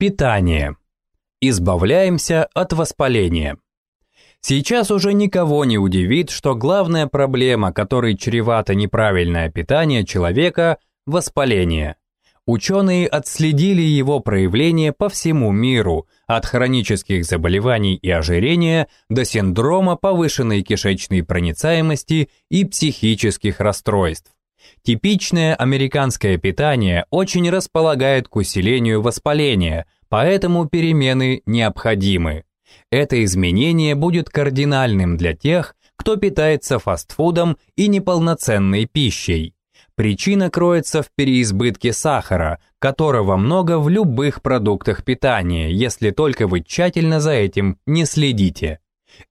Питание. Избавляемся от воспаления. Сейчас уже никого не удивит, что главная проблема, которой чревато неправильное питание человека – воспаление. Ученые отследили его проявление по всему миру, от хронических заболеваний и ожирения до синдрома повышенной кишечной проницаемости и психических расстройств. Типичное американское питание очень располагает к усилению воспаления, поэтому перемены необходимы. Это изменение будет кардинальным для тех, кто питается фастфудом и неполноценной пищей. Причина кроется в переизбытке сахара, которого много в любых продуктах питания, если только вы тщательно за этим не следите.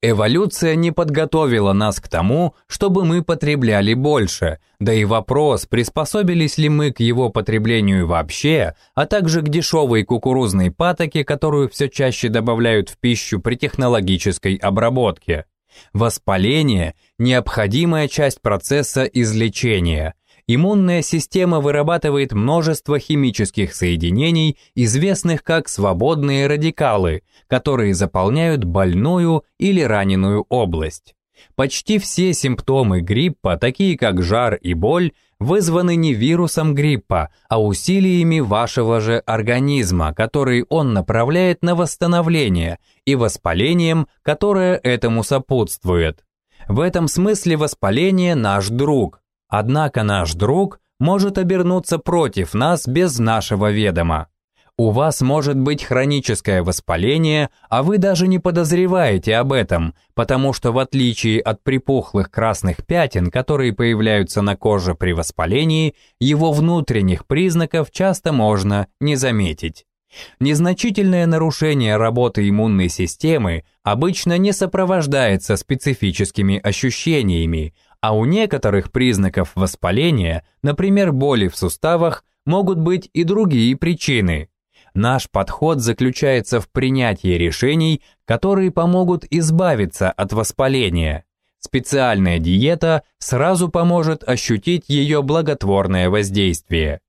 Эволюция не подготовила нас к тому, чтобы мы потребляли больше, да и вопрос, приспособились ли мы к его потреблению вообще, а также к дешевой кукурузной патоке, которую все чаще добавляют в пищу при технологической обработке. Воспаление – необходимая часть процесса излечения – иммунная система вырабатывает множество химических соединений, известных как свободные радикалы, которые заполняют больную или раненую область. Почти все симптомы гриппа, такие как жар и боль, вызваны не вирусом гриппа, а усилиями вашего же организма, который он направляет на восстановление, и воспалением, которое этому сопутствует. В этом смысле воспаление наш друг, Однако наш друг может обернуться против нас без нашего ведома. У вас может быть хроническое воспаление, а вы даже не подозреваете об этом, потому что в отличие от припухлых красных пятен, которые появляются на коже при воспалении, его внутренних признаков часто можно не заметить. Незначительное нарушение работы иммунной системы обычно не сопровождается специфическими ощущениями, а у некоторых признаков воспаления, например, боли в суставах, могут быть и другие причины. Наш подход заключается в принятии решений, которые помогут избавиться от воспаления. Специальная диета сразу поможет ощутить ее благотворное воздействие.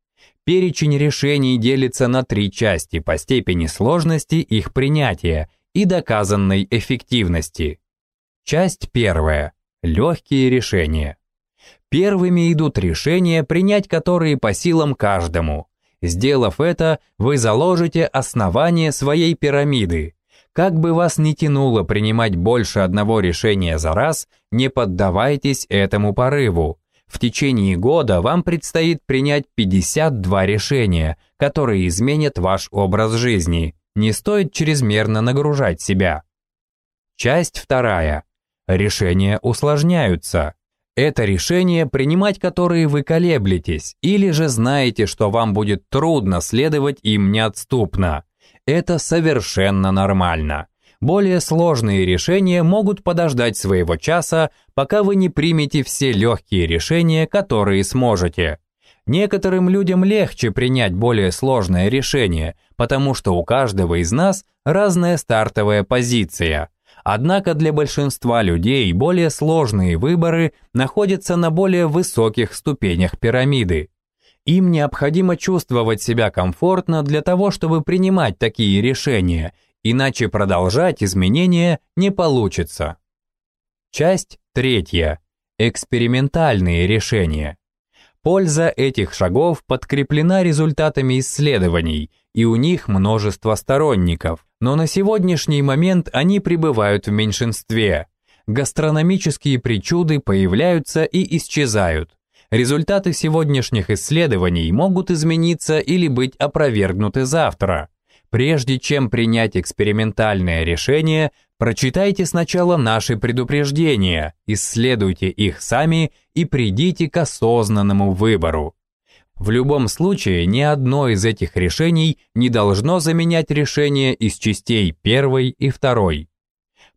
Перечень решений делится на три части по степени сложности их принятия и доказанной эффективности. Часть первая. Легкие решения. Первыми идут решения, принять которые по силам каждому. Сделав это, вы заложите основание своей пирамиды. Как бы вас ни тянуло принимать больше одного решения за раз, не поддавайтесь этому порыву. В течение года вам предстоит принять 52 решения, которые изменят ваш образ жизни. Не стоит чрезмерно нагружать себя. Часть вторая. Решения усложняются. Это решение, принимать которые вы колеблетесь, или же знаете, что вам будет трудно следовать им неотступно. Это совершенно нормально. Более сложные решения могут подождать своего часа, пока вы не примете все легкие решения, которые сможете. Некоторым людям легче принять более сложное решение, потому что у каждого из нас разная стартовая позиция – Однако для большинства людей более сложные выборы находятся на более высоких ступенях пирамиды. Им необходимо чувствовать себя комфортно для того, чтобы принимать такие решения, иначе продолжать изменения не получится. Часть третья. Экспериментальные решения. Польза этих шагов подкреплена результатами исследований, и у них множество сторонников, но на сегодняшний момент они пребывают в меньшинстве. Гастрономические причуды появляются и исчезают. Результаты сегодняшних исследований могут измениться или быть опровергнуты завтра. Прежде чем принять экспериментальное решение, прочитайте сначала наши предупреждения, исследуйте их сами и придите к осознанному выбору. В любом случае, ни одно из этих решений не должно заменять решение из частей первой и второй.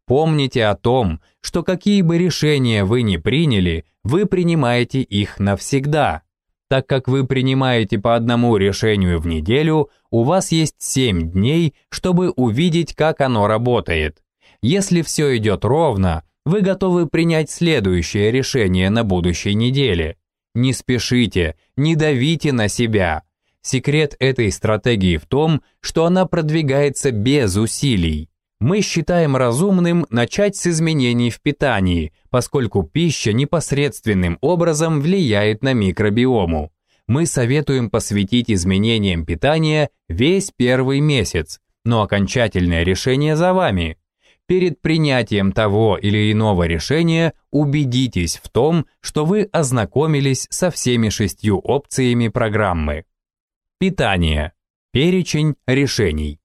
Помните о том, что какие бы решения вы ни приняли, вы принимаете их навсегда. Так как вы принимаете по одному решению в неделю, у вас есть 7 дней, чтобы увидеть, как оно работает. Если все идет ровно, вы готовы принять следующее решение на будущей неделе – не спешите, не давите на себя. Секрет этой стратегии в том, что она продвигается без усилий. Мы считаем разумным начать с изменений в питании, поскольку пища непосредственным образом влияет на микробиому. Мы советуем посвятить изменениям питания весь первый месяц, но окончательное решение за вами. Перед принятием того или иного решения убедитесь в том, что вы ознакомились со всеми шестью опциями программы. Питание. Перечень решений.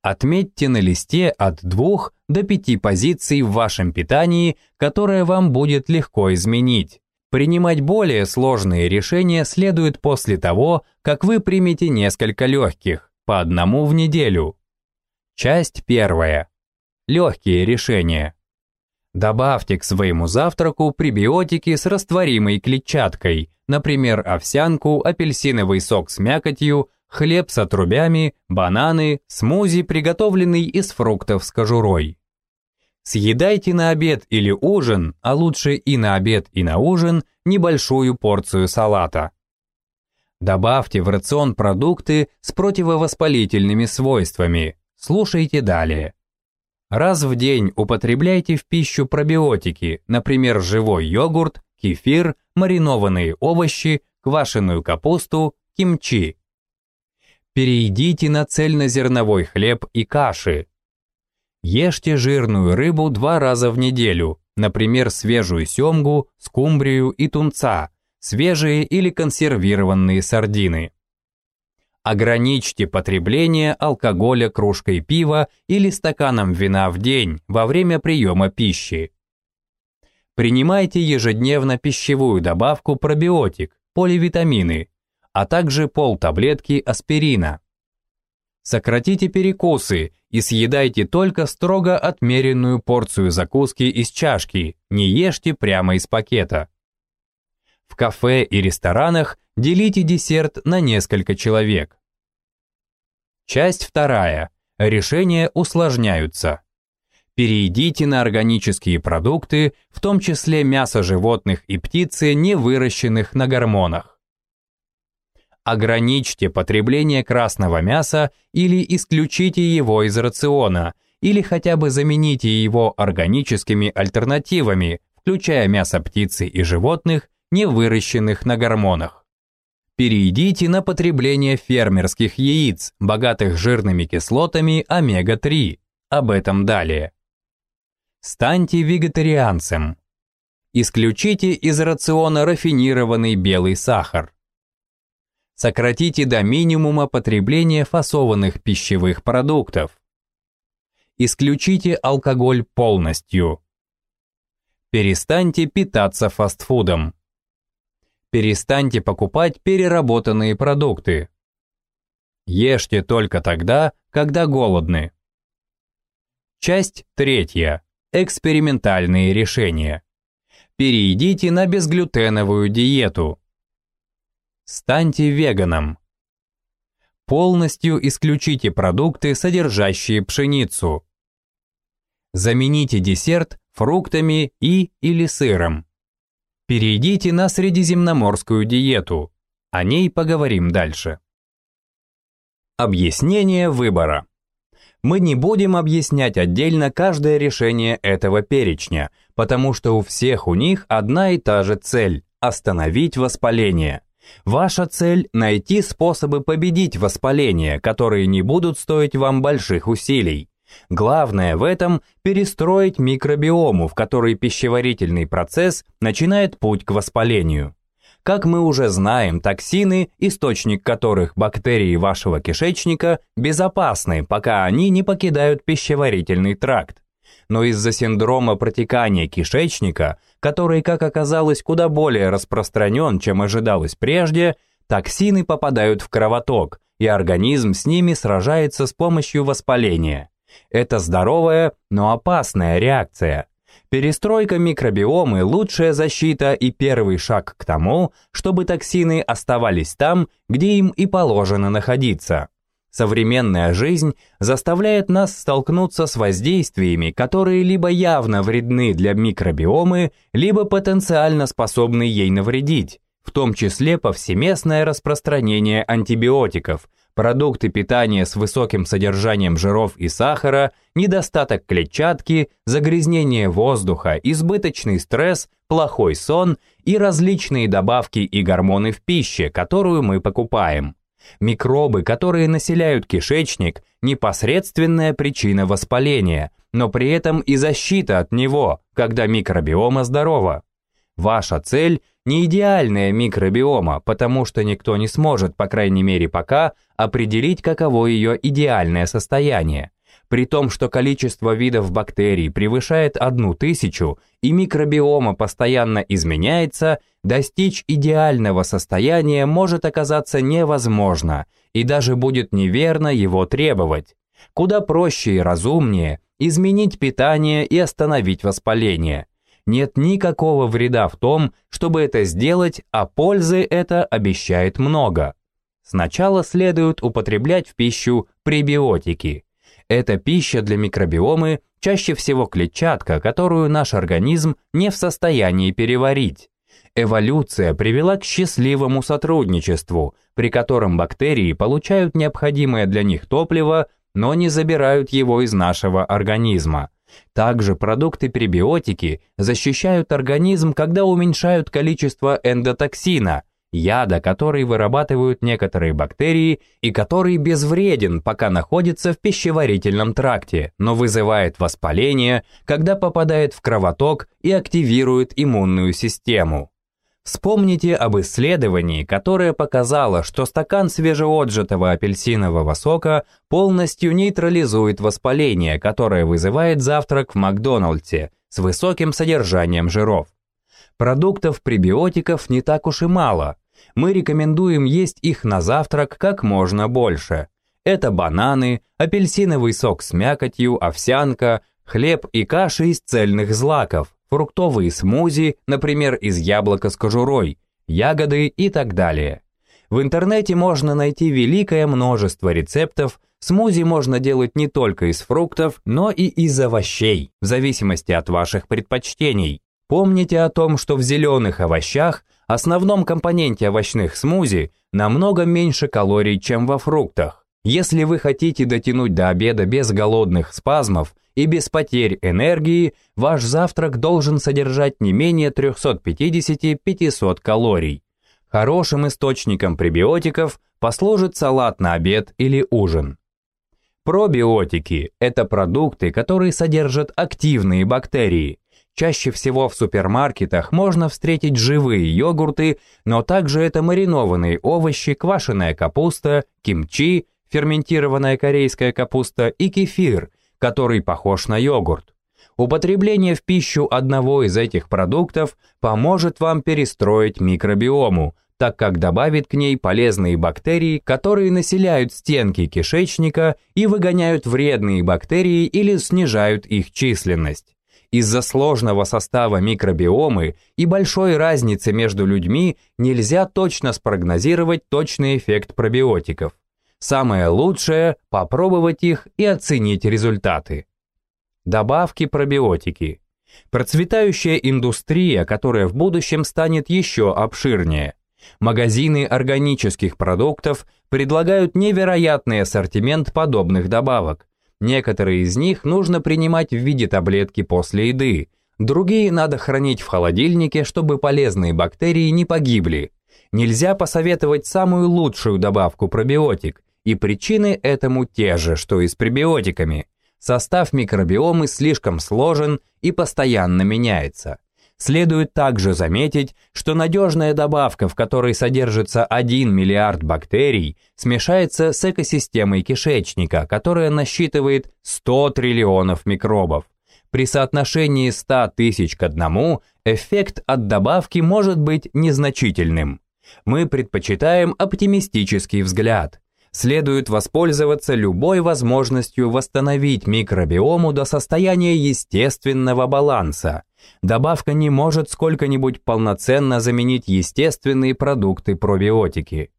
Отметьте на листе от 2 до 5 позиций в вашем питании, которое вам будет легко изменить. Принимать более сложные решения следует после того, как вы примете несколько легких, по одному в неделю. Часть первая. Легкие решения. Добавьте к своему завтраку пребиотики с растворимой клетчаткой, например, овсянку, апельсиновый сок с мякотью, хлеб с отрубями, бананы, смузи, приготовленный из фруктов с кожурой. Съедайте на обед или ужин, а лучше и на обед, и на ужин, небольшую порцию салата. Добавьте в рацион продукты с противовоспалительными свойствами. Слушайте далее. Раз в день употребляйте в пищу пробиотики, например, живой йогурт, кефир, маринованные овощи, квашеную капусту, кимчи. Перейдите на цельнозерновой хлеб и каши. Ешьте жирную рыбу два раза в неделю, например, свежую семгу, скумбрию и тунца, свежие или консервированные сардины. Ограничьте потребление алкоголя кружкой пива или стаканом вина в день во время приема пищи. Принимайте ежедневно пищевую добавку пробиотик, поливитамины, а также полтаблетки аспирина. Сократите перекусы и съедайте только строго отмеренную порцию закуски из чашки, не ешьте прямо из пакета. В кафе и ресторанах делите десерт на несколько человек. Часть вторая. Решения усложняются. Перейдите на органические продукты, в том числе мясо животных и птицы, не выращенных на гормонах. Ограничьте потребление красного мяса или исключите его из рациона, или хотя бы замените его органическими альтернативами, включая мясо птицы и животных, не выращенных на гормонах. Перейдите на потребление фермерских яиц, богатых жирными кислотами омега-3. Об этом далее. Станьте вегетарианцем. Исключите из рациона рафинированный белый сахар. Сократите до минимума потребление фасованных пищевых продуктов. Исключите алкоголь полностью. Перестаньте питаться фастфудом. Перестаньте покупать переработанные продукты. Ешьте только тогда, когда голодны. Часть третья. Экспериментальные решения. Перейдите на безглютеновую диету. Станьте веганом. Полностью исключите продукты, содержащие пшеницу. Замените десерт фруктами и или сыром. Перейдите на средиземноморскую диету. О ней поговорим дальше. Объяснение выбора. Мы не будем объяснять отдельно каждое решение этого перечня, потому что у всех у них одна и та же цель – остановить воспаление. Ваша цель – найти способы победить воспаление, которые не будут стоить вам больших усилий. Главное в этом – перестроить микробиому, в которой пищеварительный процесс начинает путь к воспалению. Как мы уже знаем, токсины, источник которых бактерии вашего кишечника, безопасны, пока они не покидают пищеварительный тракт. Но из-за синдрома протекания кишечника, который, как оказалось, куда более распространен, чем ожидалось прежде, токсины попадают в кровоток, и организм с ними сражается с помощью воспаления. Это здоровая, но опасная реакция. Перестройка микробиомы – лучшая защита и первый шаг к тому, чтобы токсины оставались там, где им и положено находиться. Современная жизнь заставляет нас столкнуться с воздействиями, которые либо явно вредны для микробиомы, либо потенциально способны ей навредить, в том числе повсеместное распространение антибиотиков, продукты питания с высоким содержанием жиров и сахара, недостаток клетчатки, загрязнение воздуха, избыточный стресс, плохой сон и различные добавки и гормоны в пище, которую мы покупаем. Микробы, которые населяют кишечник, непосредственная причина воспаления, но при этом и защита от него, когда микробиома здорова. Ваша цель – не идеальная микробиома, потому что никто не сможет, по крайней мере пока, определить, каково ее идеальное состояние. При том, что количество видов бактерий превышает одну тысячу и микробиома постоянно изменяется, достичь идеального состояния может оказаться невозможно и даже будет неверно его требовать. Куда проще и разумнее изменить питание и остановить воспаление. Нет никакого вреда в том, чтобы это сделать, а пользы это обещает много. Сначала следует употреблять в пищу пребиотики. Это пища для микробиомы, чаще всего клетчатка, которую наш организм не в состоянии переварить. Эволюция привела к счастливому сотрудничеству, при котором бактерии получают необходимое для них топливо, но не забирают его из нашего организма. Также продукты-пребиотики защищают организм, когда уменьшают количество эндотоксина, яда, который вырабатывают некоторые бактерии и который безвреден, пока находится в пищеварительном тракте, но вызывает воспаление, когда попадает в кровоток и активирует иммунную систему. Вспомните об исследовании, которое показало, что стакан свежеотжатого апельсинового сока полностью нейтрализует воспаление, которое вызывает завтрак в Макдональдсе с высоким содержанием жиров. Продуктов пребиотиков не так уж и мало. Мы рекомендуем есть их на завтрак как можно больше. Это бананы, апельсиновый сок с мякотью, овсянка, хлеб и каши из цельных злаков, фруктовые смузи, например, из яблока с кожурой, ягоды и так далее. В интернете можно найти великое множество рецептов, смузи можно делать не только из фруктов, но и из овощей, в зависимости от ваших предпочтений. Помните о том, что в зеленых овощах, основном компоненте овощных смузи, намного меньше калорий, чем во фруктах. Если вы хотите дотянуть до обеда без голодных спазмов и без потерь энергии, ваш завтрак должен содержать не менее 350-500 калорий. Хорошим источником пребиотиков послужит салат на обед или ужин. Пробиотики – это продукты, которые содержат активные бактерии. Чаще всего в супермаркетах можно встретить живые йогурты, но также это маринованные овощи, квашеная капуста, кимчи, ферментированная корейская капуста и кефир, который похож на йогурт. Употребление в пищу одного из этих продуктов поможет вам перестроить микробиому, так как добавит к ней полезные бактерии, которые населяют стенки кишечника и выгоняют вредные бактерии или снижают их численность. Из-за сложного состава микробиомы и большой разницы между людьми нельзя точно спрогнозировать точный эффект пробиотиков. Самое лучшее – попробовать их и оценить результаты. Добавки пробиотики. Процветающая индустрия, которая в будущем станет еще обширнее. Магазины органических продуктов предлагают невероятный ассортимент подобных добавок. Некоторые из них нужно принимать в виде таблетки после еды, другие надо хранить в холодильнике, чтобы полезные бактерии не погибли. Нельзя посоветовать самую лучшую добавку пробиотик, и причины этому те же, что и с пребиотиками. Состав микробиомы слишком сложен и постоянно меняется. Следует также заметить, что надежная добавка, в которой содержится 1 миллиард бактерий, смешается с экосистемой кишечника, которая насчитывает 100 триллионов микробов. При соотношении 100 тысяч к одному эффект от добавки может быть незначительным. Мы предпочитаем оптимистический взгляд – следует воспользоваться любой возможностью восстановить микробиому до состояния естественного баланса. Добавка не может сколько-нибудь полноценно заменить естественные продукты пробиотики.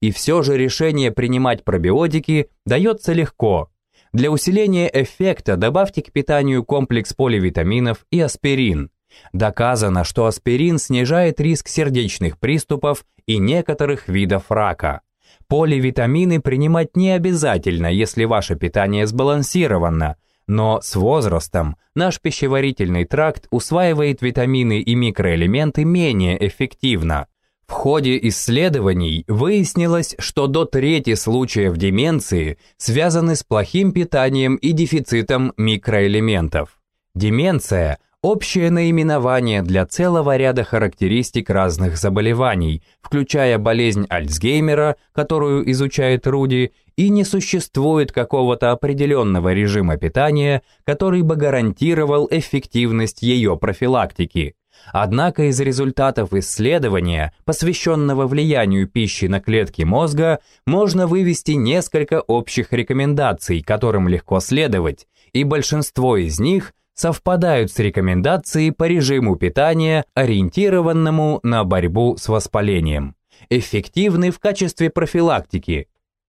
И все же решение принимать пробиотики дается легко. Для усиления эффекта добавьте к питанию комплекс поливитаминов и аспирин. Доказано, что аспирин снижает риск сердечных приступов и некоторых видов рака. Поливитамины принимать не обязательно, если ваше питание сбалансировано, но с возрастом наш пищеварительный тракт усваивает витамины и микроэлементы менее эффективно. В ходе исследований выяснилось, что до трети случаев деменции связаны с плохим питанием и дефицитом микроэлементов. Деменция общее наименование для целого ряда характеристик разных заболеваний, включая болезнь Альцгеймера, которую изучает Руди, и не существует какого-то определенного режима питания, который бы гарантировал эффективность ее профилактики. Однако из результатов исследования, посвященного влиянию пищи на клетки мозга, можно вывести несколько общих рекомендаций, которым легко следовать, и большинство из них – совпадают с рекомендацией по режиму питания, ориентированному на борьбу с воспалением. Эффективны в качестве профилактики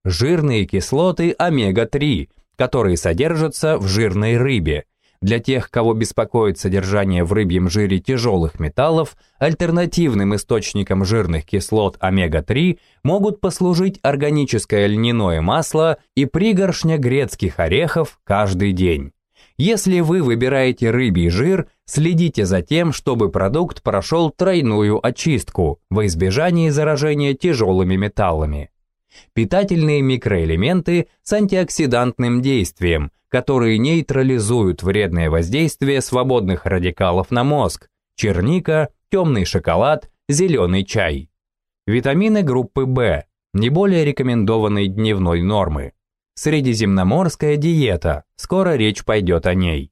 жирные кислоты омега-3, которые содержатся в жирной рыбе. Для тех, кого беспокоит содержание в рыбьем жире тяжелых металлов, альтернативным источником жирных кислот омега-3 могут послужить органическое льняное масло и пригоршня грецких орехов каждый день. Если вы выбираете рыбий жир, следите за тем, чтобы продукт прошел тройную очистку во избежание заражения тяжелыми металлами. Питательные микроэлементы с антиоксидантным действием, которые нейтрализуют вредное воздействие свободных радикалов на мозг, черника, темный шоколад, зеленый чай. Витамины группы В, не более рекомендованной дневной нормы. Средиземноморская диета, скоро речь пойдет о ней.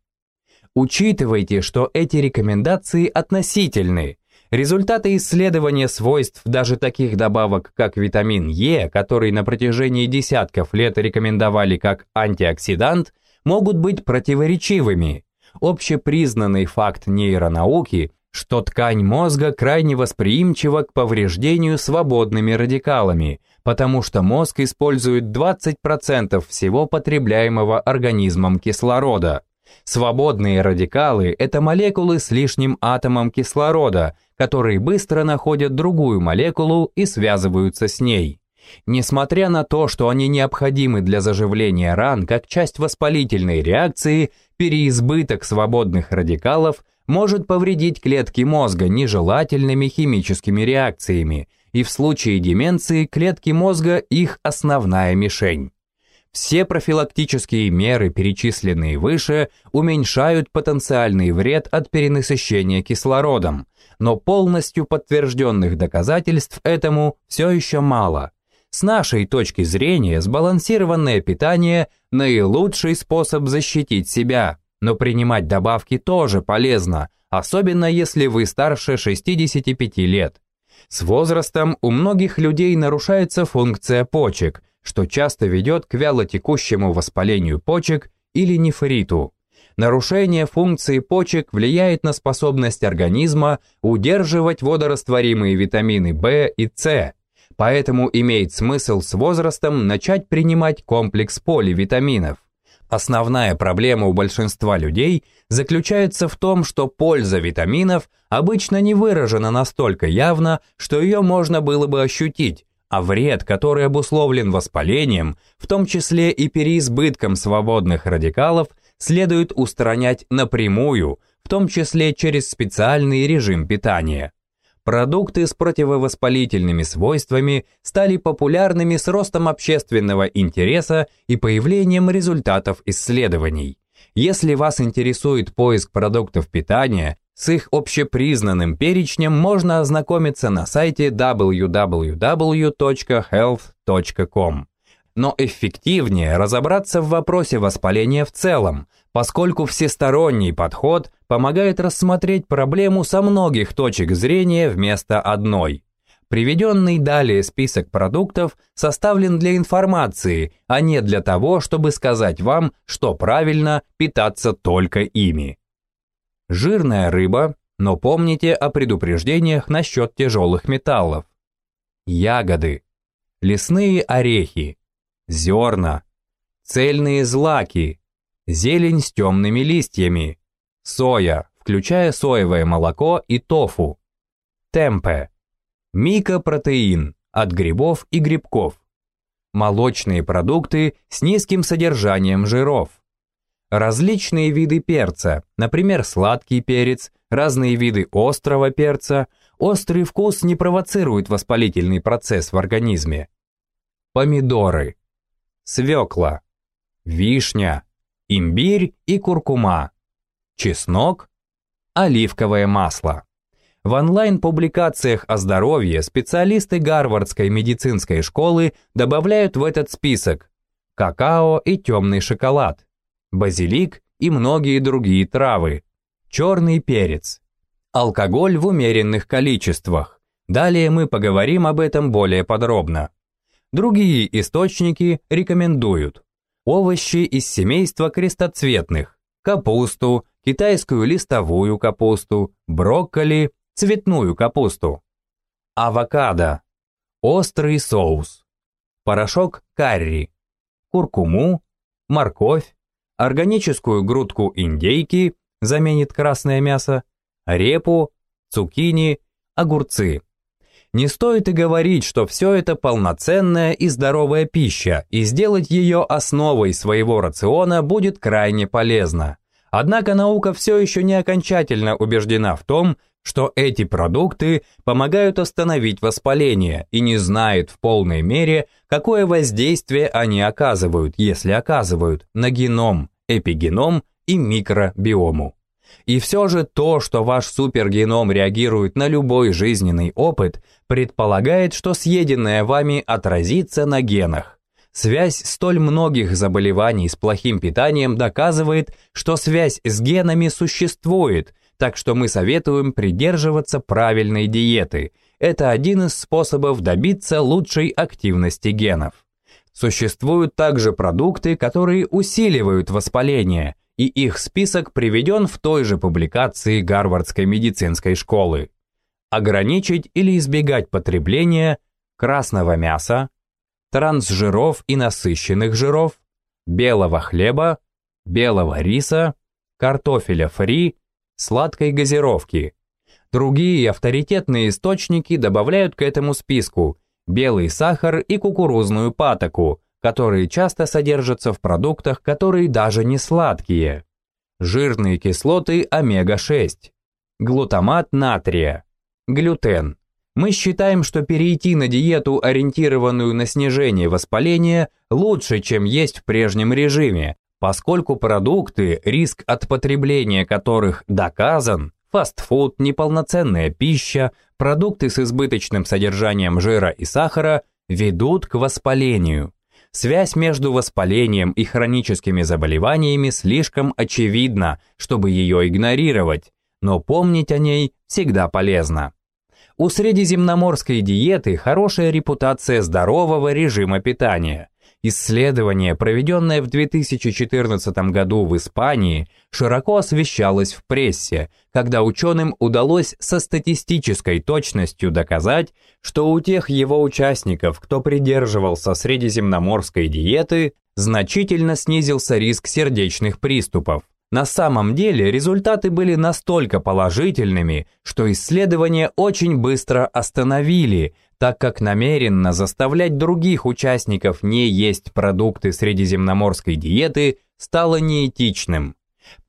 Учитывайте, что эти рекомендации относительны. Результаты исследования свойств даже таких добавок, как витамин Е, который на протяжении десятков лет рекомендовали как антиоксидант, могут быть противоречивыми. Общепризнанный факт нейронауки что ткань мозга крайне восприимчива к повреждению свободными радикалами, потому что мозг использует 20% всего потребляемого организмом кислорода. Свободные радикалы – это молекулы с лишним атомом кислорода, которые быстро находят другую молекулу и связываются с ней. Несмотря на то, что они необходимы для заживления ран как часть воспалительной реакции, переизбыток свободных радикалов – может повредить клетки мозга нежелательными химическими реакциями, и в случае деменции клетки мозга их основная мишень. Все профилактические меры, перечисленные выше, уменьшают потенциальный вред от перенасыщения кислородом, но полностью подтвержденных доказательств этому все еще мало. С нашей точки зрения, сбалансированное питание – наилучший способ защитить себя – но принимать добавки тоже полезно, особенно если вы старше 65 лет. С возрастом у многих людей нарушается функция почек, что часто ведет к вялотекущему воспалению почек или нефриту. Нарушение функции почек влияет на способность организма удерживать водорастворимые витамины В и С, поэтому имеет смысл с возрастом начать принимать комплекс поливитаминов. Основная проблема у большинства людей заключается в том, что польза витаминов обычно не выражена настолько явно, что ее можно было бы ощутить, а вред, который обусловлен воспалением, в том числе и переизбытком свободных радикалов, следует устранять напрямую, в том числе через специальный режим питания. Продукты с противовоспалительными свойствами стали популярными с ростом общественного интереса и появлением результатов исследований. Если вас интересует поиск продуктов питания, с их общепризнанным перечнем можно ознакомиться на сайте www.health.com но эффективнее разобраться в вопросе воспаления в целом, поскольку всесторонний подход помогает рассмотреть проблему со многих точек зрения вместо одной. Приведенный далее список продуктов составлен для информации, а не для того, чтобы сказать вам, что правильно питаться только ими. Жирная рыба, но помните о предупреждениях насчет тяжелых металлов. Ягоды. Лесные орехи зерна, цельные злаки, зелень с темными листьями, соя, включая соевое молоко и тофу. Темпе. Микопротеин от грибов и грибков. Молочные продукты с низким содержанием жиров. Различные виды перца, например, сладкий перец, разные виды острого перца. Острый вкус не провоцирует воспалительный процесс в организме. Помидоры. Свекла. Вишня. Имбирь и куркума. Чеснок. Оливковое масло. В онлайн-публикациях о здоровье специалисты Гарвардской медицинской школы добавляют в этот список какао и темный шоколад, базилик и многие другие травы, черный перец, алкоголь в умеренных количествах. Далее мы поговорим об этом более подробно. Другие источники рекомендуют овощи из семейства крестоцветных, капусту, китайскую листовую капусту, брокколи, цветную капусту, авокадо, острый соус, порошок карри, куркуму, морковь, органическую грудку индейки, заменит красное мясо, репу, цукини, огурцы. Не стоит и говорить, что все это полноценная и здоровая пища, и сделать ее основой своего рациона будет крайне полезно. Однако наука все еще не окончательно убеждена в том, что эти продукты помогают остановить воспаление и не знает в полной мере, какое воздействие они оказывают, если оказывают, на геном, эпигеном и микробиому. И все же то, что ваш супергеном реагирует на любой жизненный опыт, предполагает, что съеденное вами отразится на генах. Связь столь многих заболеваний с плохим питанием доказывает, что связь с генами существует – так что мы советуем придерживаться правильной диеты. Это один из способов добиться лучшей активности генов. Существуют также продукты, которые усиливают воспаление, и их список приведен в той же публикации Гарвардской медицинской школы. Ограничить или избегать потребления красного мяса, трансжиров и насыщенных жиров, белого хлеба, белого риса, картофеля фри, сладкой газировки. Другие авторитетные источники добавляют к этому списку белый сахар и кукурузную патоку, которые часто содержатся в продуктах, которые даже не сладкие. Жирные кислоты омега-6, глутамат натрия, глютен. Мы считаем, что перейти на диету, ориентированную на снижение воспаления, лучше, чем есть в прежнем режиме, поскольку продукты, риск от потребления которых доказан, фастфуд, неполноценная пища, продукты с избыточным содержанием жира и сахара ведут к воспалению. Связь между воспалением и хроническими заболеваниями слишком очевидна, чтобы ее игнорировать, но помнить о ней всегда полезно. У средиземноморской диеты хорошая репутация здорового режима питания – Исследование, проведенное в 2014 году в Испании, широко освещалось в прессе, когда ученым удалось со статистической точностью доказать, что у тех его участников, кто придерживался средиземноморской диеты, значительно снизился риск сердечных приступов. На самом деле результаты были настолько положительными, что исследование очень быстро остановили – так как намеренно заставлять других участников не есть продукты средиземноморской диеты стало неэтичным.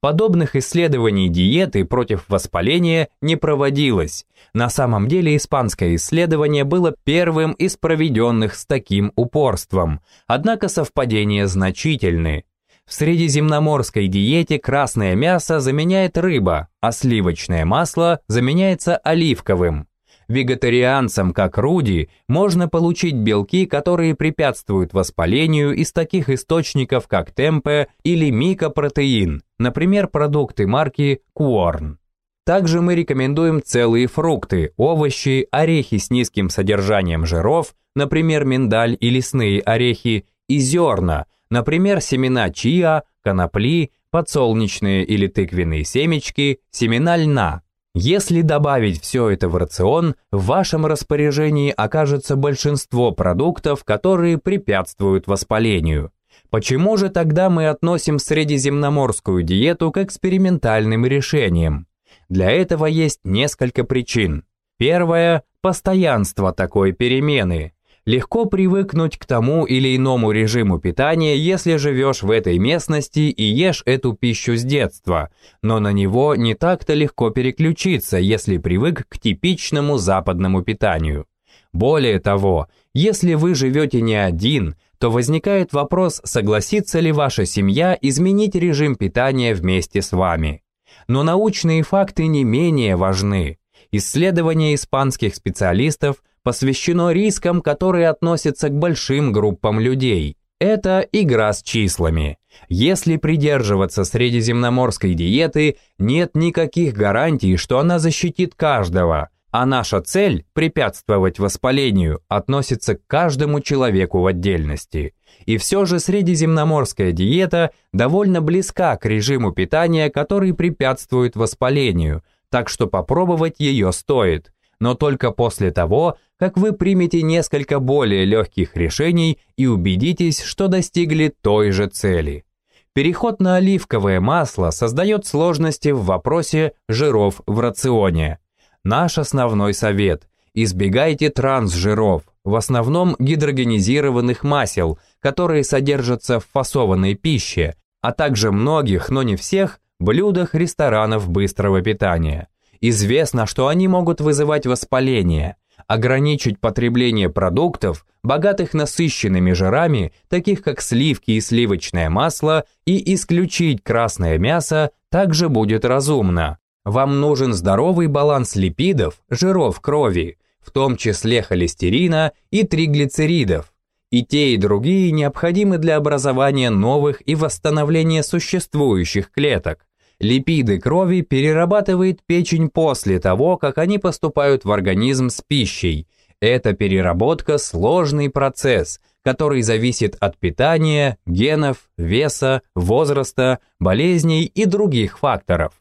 Подобных исследований диеты против воспаления не проводилось. На самом деле испанское исследование было первым из проведенных с таким упорством, однако совпадения значительны. В средиземноморской диете красное мясо заменяет рыба, а сливочное масло заменяется оливковым. Вегетарианцам, как Руди, можно получить белки, которые препятствуют воспалению из таких источников, как темпе или микопротеин, например, продукты марки Quorn. Также мы рекомендуем целые фрукты, овощи, орехи с низким содержанием жиров, например, миндаль и лесные орехи, и зерна, например, семена чиа, конопли, подсолнечные или тыквенные семечки, семена льна, если добавить все это в рацион, в вашем распоряжении окажется большинство продуктов, которые препятствуют воспалению. Почему же тогда мы относим средиземноморскую диету к экспериментальным решениям? Для этого есть несколько причин. Первое – постоянство такой перемены. Легко привыкнуть к тому или иному режиму питания, если живешь в этой местности и ешь эту пищу с детства, но на него не так-то легко переключиться, если привык к типичному западному питанию. Более того, если вы живете не один, то возникает вопрос, согласится ли ваша семья изменить режим питания вместе с вами. Но научные факты не менее важны. Исследование испанских специалистов посвящено рискам, которые относятся к большим группам людей. Это игра с числами. Если придерживаться средиземноморской диеты, нет никаких гарантий, что она защитит каждого, а наша цель – препятствовать воспалению – относится к каждому человеку в отдельности. И все же средиземноморская диета довольно близка к режиму питания, который препятствует воспалению, так что попробовать ее стоит, но только после того, как вы примете несколько более легких решений и убедитесь, что достигли той же цели. Переход на оливковое масло создает сложности в вопросе жиров в рационе. Наш основной совет – избегайте трансжиров, в основном гидрогенизированных масел, которые содержатся в фасованной пище, а также многих, но не всех, блюдах ресторанов быстрого питания. Известно, что они могут вызывать воспаление – ограничить потребление продуктов, богатых насыщенными жирами, таких как сливки и сливочное масло, и исключить красное мясо также будет разумно. Вам нужен здоровый баланс липидов, жиров крови, в том числе холестерина и триглицеридов. И те, и другие необходимы для образования новых и восстановления существующих клеток. Липиды крови перерабатывает печень после того, как они поступают в организм с пищей. Эта переработка – сложный процесс, который зависит от питания, генов, веса, возраста, болезней и других факторов.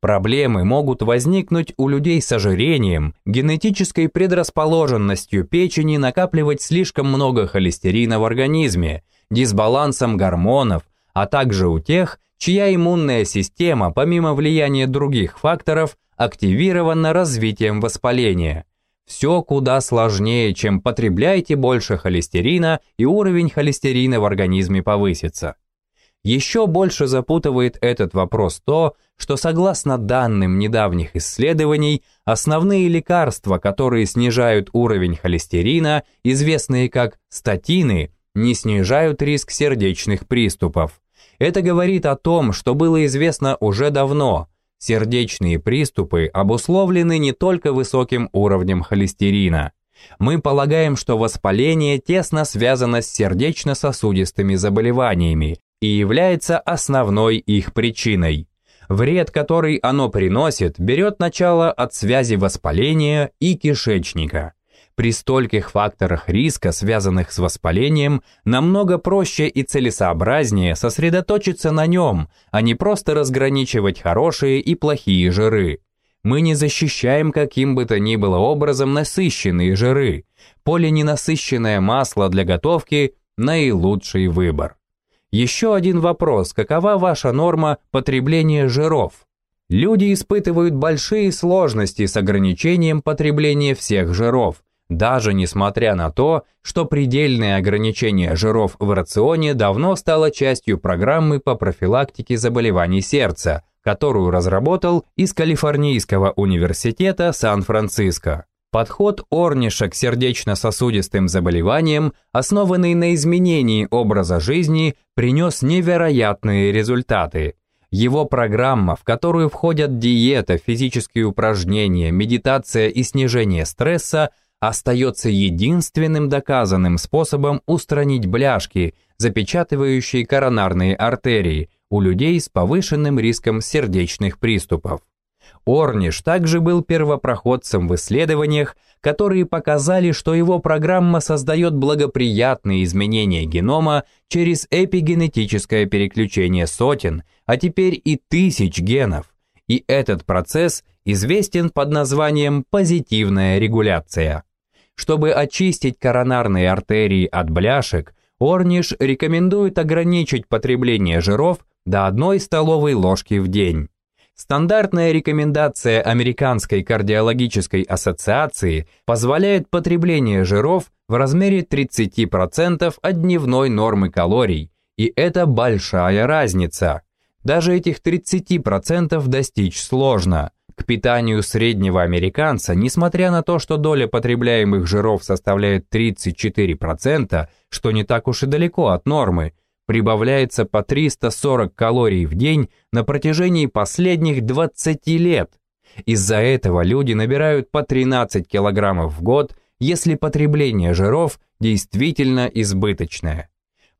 Проблемы могут возникнуть у людей с ожирением, генетической предрасположенностью печени накапливать слишком много холестерина в организме, дисбалансом гормонов, а также у тех, чья иммунная система, помимо влияния других факторов, активирована развитием воспаления. Все куда сложнее, чем потребляйте больше холестерина и уровень холестерина в организме повысится. Еще больше запутывает этот вопрос то, что согласно данным недавних исследований, основные лекарства, которые снижают уровень холестерина, известные как статины, не снижают риск сердечных приступов. Это говорит о том, что было известно уже давно. Сердечные приступы обусловлены не только высоким уровнем холестерина. Мы полагаем, что воспаление тесно связано с сердечно-сосудистыми заболеваниями и является основной их причиной. Вред, который оно приносит, берет начало от связи воспаления и кишечника. При стольких факторах риска, связанных с воспалением, намного проще и целесообразнее сосредоточиться на нем, а не просто разграничивать хорошие и плохие жиры. Мы не защищаем каким бы то ни было образом насыщенные жиры. Полиненасыщенное масло для готовки – наилучший выбор. Еще один вопрос, какова ваша норма потребления жиров? Люди испытывают большие сложности с ограничением потребления всех жиров, даже несмотря на то, что предельное ограничение жиров в рационе давно стало частью программы по профилактике заболеваний сердца, которую разработал из Калифорнийского университета Сан-Франциско. Подход Орниша к сердечно-сосудистым заболеваниям, основанный на изменении образа жизни, принес невероятные результаты. Его программа, в которую входят диета, физические упражнения, медитация и снижение стресса, остается единственным доказанным способом устранить бляшки, запечатывающие коронарные артерии у людей с повышенным риском сердечных приступов. Орниш также был первопроходцем в исследованиях, которые показали, что его программа создает благоприятные изменения генома через эпигенетическое переключение сотен, а теперь и тысяч генов. И этот процесс известен под названием позитивная регуляция. Чтобы очистить коронарные артерии от бляшек, Орниш рекомендует ограничить потребление жиров до одной столовой ложки в день. Стандартная рекомендация Американской кардиологической ассоциации позволяет потребление жиров в размере 30% от дневной нормы калорий, и это большая разница. Даже этих 30% достичь сложно. К питанию среднего американца, несмотря на то, что доля потребляемых жиров составляет 34%, что не так уж и далеко от нормы, прибавляется по 340 калорий в день на протяжении последних 20 лет. Из-за этого люди набирают по 13 килограммов в год, если потребление жиров действительно избыточное.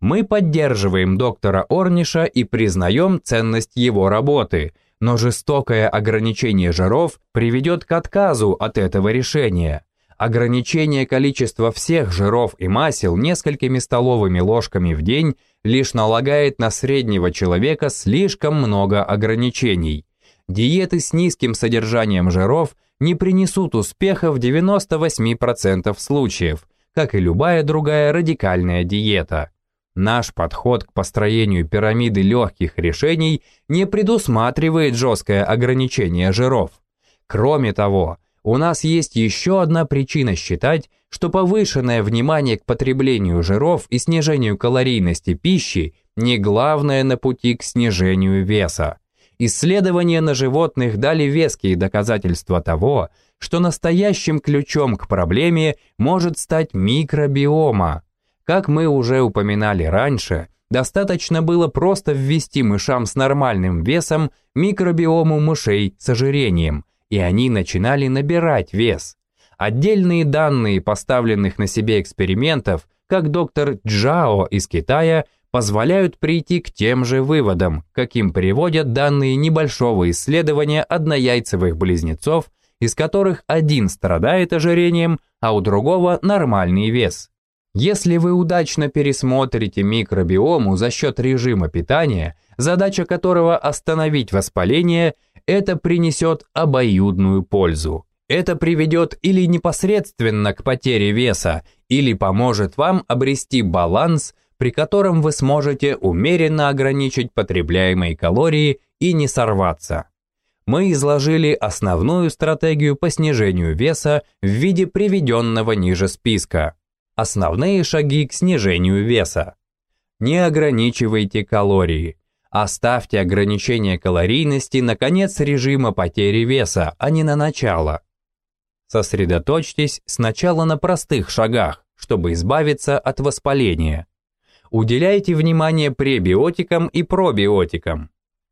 Мы поддерживаем доктора Орниша и признаем ценность его работы, но жестокое ограничение жиров приведет к отказу от этого решения. Ограничение количества всех жиров и масел несколькими столовыми ложками в день лишь налагает на среднего человека слишком много ограничений. Диеты с низким содержанием жиров не принесут успеха в 98% случаев, как и любая другая радикальная диета. Наш подход к построению пирамиды легких решений не предусматривает жесткое ограничение жиров. Кроме того, у нас есть еще одна причина считать, что повышенное внимание к потреблению жиров и снижению калорийности пищи не главное на пути к снижению веса. Исследования на животных дали веские доказательства того, что настоящим ключом к проблеме может стать микробиома. Как мы уже упоминали раньше, достаточно было просто ввести мышам с нормальным весом микробиому мышей с ожирением – и они начинали набирать вес. Отдельные данные поставленных на себе экспериментов, как доктор Джао из Китая, позволяют прийти к тем же выводам, каким приводят данные небольшого исследования однояйцевых близнецов, из которых один страдает ожирением, а у другого нормальный вес. Если вы удачно пересмотрите микробиому за счет режима питания, задача которого остановить воспаление – это принесет обоюдную пользу. Это приведет или непосредственно к потере веса, или поможет вам обрести баланс, при котором вы сможете умеренно ограничить потребляемые калории и не сорваться. Мы изложили основную стратегию по снижению веса в виде приведенного ниже списка. Основные шаги к снижению веса. Не ограничивайте калории. Оставьте ограничение калорийности на конец режима потери веса, а не на начало. Сосредоточьтесь сначала на простых шагах, чтобы избавиться от воспаления. Уделяйте внимание пребиотикам и пробиотикам.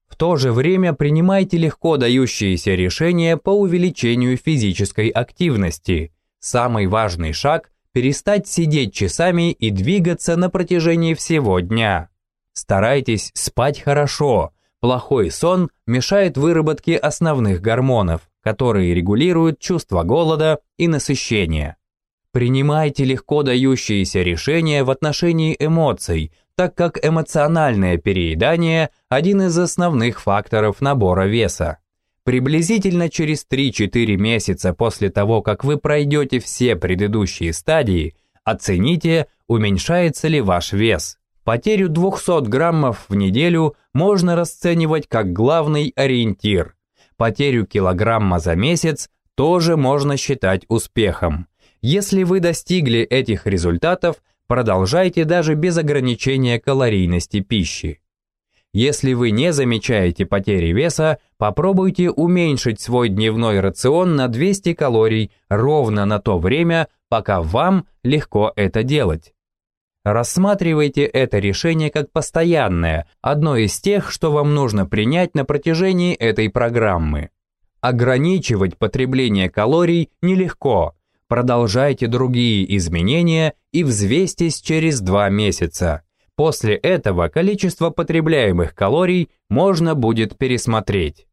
В то же время принимайте легко дающиеся решения по увеличению физической активности. Самый важный шаг – перестать сидеть часами и двигаться на протяжении всего дня. Старайтесь спать хорошо. Плохой сон мешает выработке основных гормонов, которые регулируют чувство голода и насыщения. Принимайте легко дающиеся решения в отношении эмоций, так как эмоциональное переедание – один из основных факторов набора веса. Приблизительно через 3-4 месяца после того, как вы пройдете все предыдущие стадии, оцените, уменьшается ли ваш вес. Потерю 200 граммов в неделю можно расценивать как главный ориентир. Потерю килограмма за месяц тоже можно считать успехом. Если вы достигли этих результатов, продолжайте даже без ограничения калорийности пищи. Если вы не замечаете потери веса, попробуйте уменьшить свой дневной рацион на 200 калорий ровно на то время, пока вам легко это делать. Рассматривайте это решение как постоянное, одно из тех, что вам нужно принять на протяжении этой программы. Ограничивать потребление калорий нелегко. Продолжайте другие изменения и взвестись через два месяца. После этого количество потребляемых калорий можно будет пересмотреть.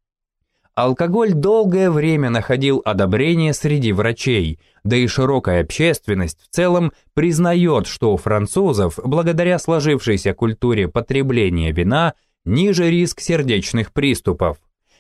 Алкоголь долгое время находил одобрение среди врачей, да и широкая общественность в целом признает, что у французов, благодаря сложившейся культуре потребления вина, ниже риск сердечных приступов.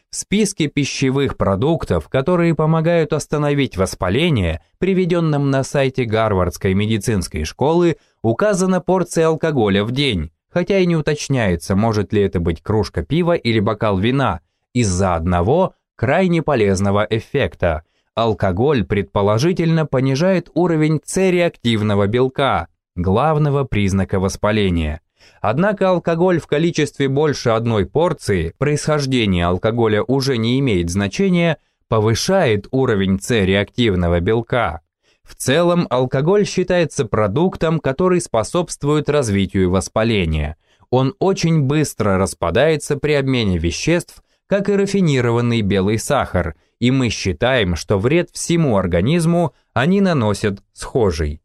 В списке пищевых продуктов, которые помогают остановить воспаление, приведенном на сайте Гарвардской медицинской школы, указана порция алкоголя в день, хотя и не уточняется, может ли это быть кружка пива или бокал вина – из-за одного крайне полезного эффекта. Алкоголь предположительно понижает уровень С-реактивного белка, главного признака воспаления. Однако алкоголь в количестве больше одной порции, происхождение алкоголя уже не имеет значения, повышает уровень С-реактивного белка. В целом алкоголь считается продуктом, который способствует развитию воспаления. Он очень быстро распадается при обмене веществ, как и рафинированный белый сахар, и мы считаем, что вред всему организму они наносят схожий.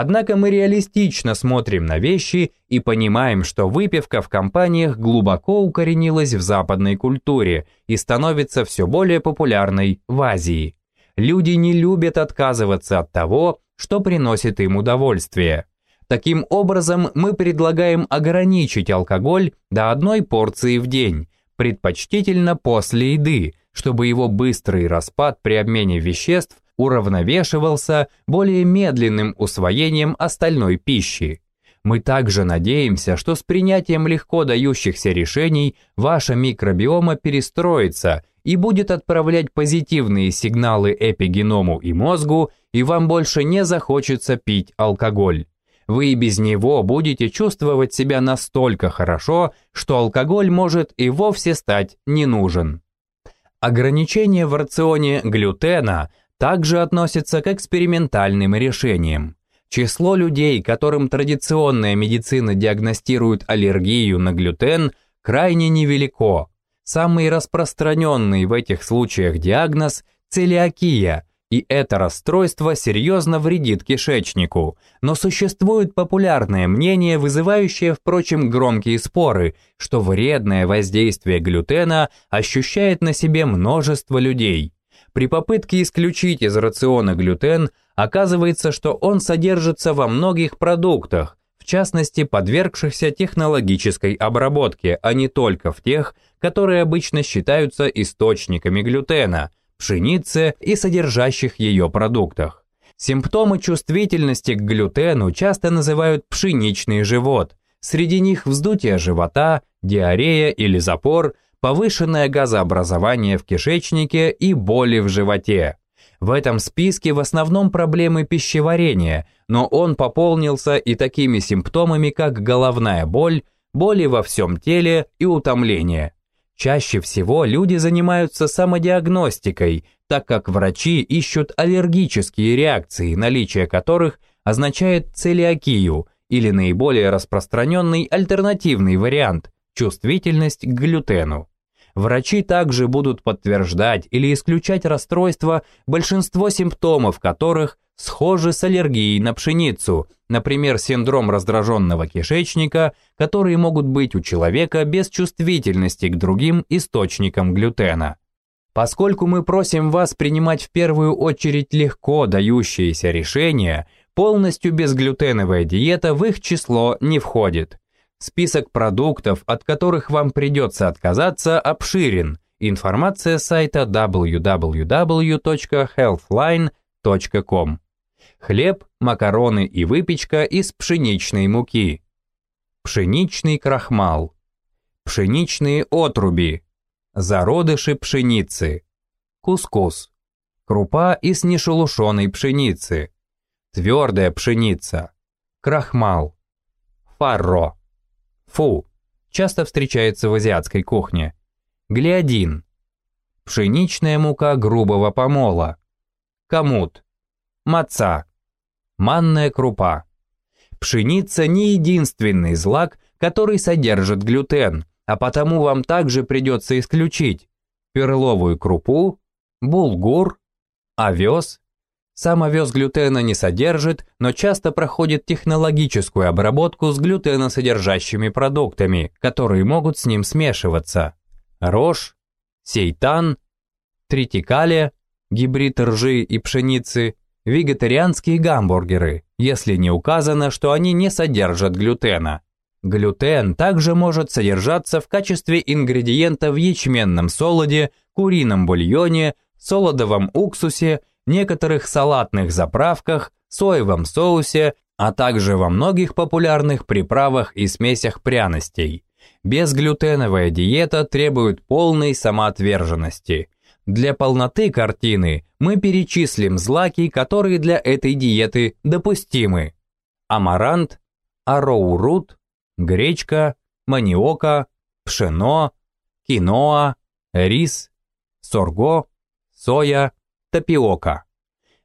Однако мы реалистично смотрим на вещи и понимаем, что выпивка в компаниях глубоко укоренилась в западной культуре и становится все более популярной в Азии. Люди не любят отказываться от того, что приносит им удовольствие. Таким образом, мы предлагаем ограничить алкоголь до одной порции в день, предпочтительно после еды, чтобы его быстрый распад при обмене веществ уравновешивался более медленным усвоением остальной пищи. Мы также надеемся, что с принятием легко дающихся решений ваша микробиома перестроится и будет отправлять позитивные сигналы эпигеному и мозгу, и вам больше не захочется пить алкоголь. Вы без него будете чувствовать себя настолько хорошо, что алкоголь может и вовсе стать не нужен. Ограничение в рационе глютена также относится к экспериментальным решениям. Число людей, которым традиционная медицина диагностирует аллергию на глютен, крайне невелико. Самый распространенный в этих случаях диагноз – целиакия, и это расстройство серьезно вредит кишечнику. Но существует популярное мнение, вызывающее, впрочем, громкие споры, что вредное воздействие глютена ощущает на себе множество людей – при попытке исключить из рациона глютен, оказывается, что он содержится во многих продуктах, в частности подвергшихся технологической обработке, а не только в тех, которые обычно считаются источниками глютена, пшенице и содержащих ее продуктах. Симптомы чувствительности к глютену часто называют пшеничный живот. Среди них вздутие живота, диарея или запор – повышенное газообразование в кишечнике и боли в животе. В этом списке в основном проблемы пищеварения, но он пополнился и такими симптомами, как головная боль, боли во всем теле и утомление. Чаще всего люди занимаются самодиагностикой, так как врачи ищут аллергические реакции, наличие которых означает целиакию или наиболее распространенный альтернативный вариант – чувствительность к глютену. Врачи также будут подтверждать или исключать расстройства, большинство симптомов которых схожи с аллергией на пшеницу, например, синдром раздраженного кишечника, которые могут быть у человека без чувствительности к другим источникам глютена. Поскольку мы просим вас принимать в первую очередь легко дающиеся решения, полностью безглютеновая диета в их число не входит. Список продуктов, от которых вам придется отказаться, обширен. Информация с сайта www.healthline.com. Хлеб, макароны и выпечка из пшеничной муки. Пшеничный крахмал. Пшеничные отруби. Зародыши пшеницы. Кускус. Крупа из нешелушеной пшеницы. Твердая пшеница. Крахмал. Фарро. Фу, часто встречается в азиатской кухне. Глиадин. Пшеничная мука грубого помола. Камут. Маца. Манная крупа. Пшеница не единственный злак, который содержит глютен, а потому вам также придется исключить перловую крупу, булгур, овес сам овес глютена не содержит, но часто проходит технологическую обработку с глютеносодержащими продуктами, которые могут с ним смешиваться. Рожь, сейтан, тритикалия, гибрид ржи и пшеницы, вегетарианские гамбургеры, если не указано, что они не содержат глютена. Глютен также может содержаться в качестве ингредиента в ячменном солоде, курином бульоне, солодовом уксусе некоторых салатных заправках, соевом соусе, а также во многих популярных приправах и смесях пряностей. Безглютеновая диета требует полной самоотверженности. Для полноты картины мы перечислим злаки, которые для этой диеты допустимы. Амарант, ароурут, гречка, маниока, пшено, киноа, рис, сорго, соя, тапиока.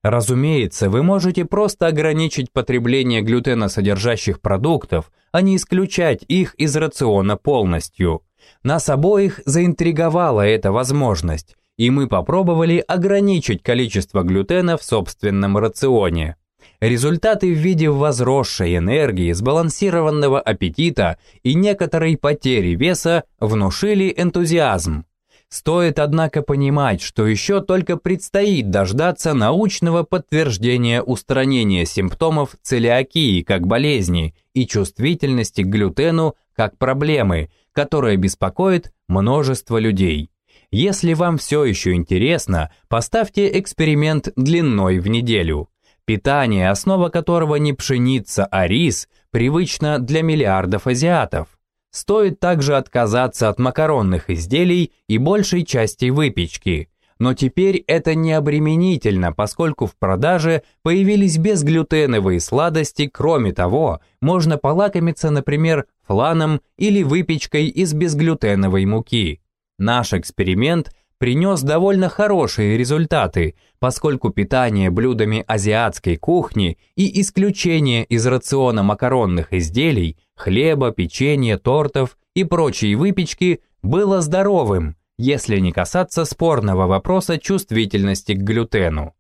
Разумеется, вы можете просто ограничить потребление глютеносодержащих продуктов, а не исключать их из рациона полностью. Нас обоих заинтриговала эта возможность, и мы попробовали ограничить количество глютена в собственном рационе. Результаты в виде возросшей энергии, сбалансированного аппетита и некоторой потери веса внушили энтузиазм. Стоит, однако, понимать, что еще только предстоит дождаться научного подтверждения устранения симптомов целиакии как болезни и чувствительности к глютену как проблемы, которая беспокоит множество людей. Если вам все еще интересно, поставьте эксперимент длиной в неделю. Питание, основа которого не пшеница, а рис, привычно для миллиардов азиатов. Стоит также отказаться от макаронных изделий и большей части выпечки. Но теперь это не обременительно, поскольку в продаже появились безглютеновые сладости, кроме того, можно полакомиться, например, фланом или выпечкой из безглютеновой муки. Наш эксперимент принес довольно хорошие результаты, поскольку питание блюдами азиатской кухни и исключение из рациона макаронных изделий хлеба, печенья, тортов и прочей выпечки было здоровым, если не касаться спорного вопроса чувствительности к глютену.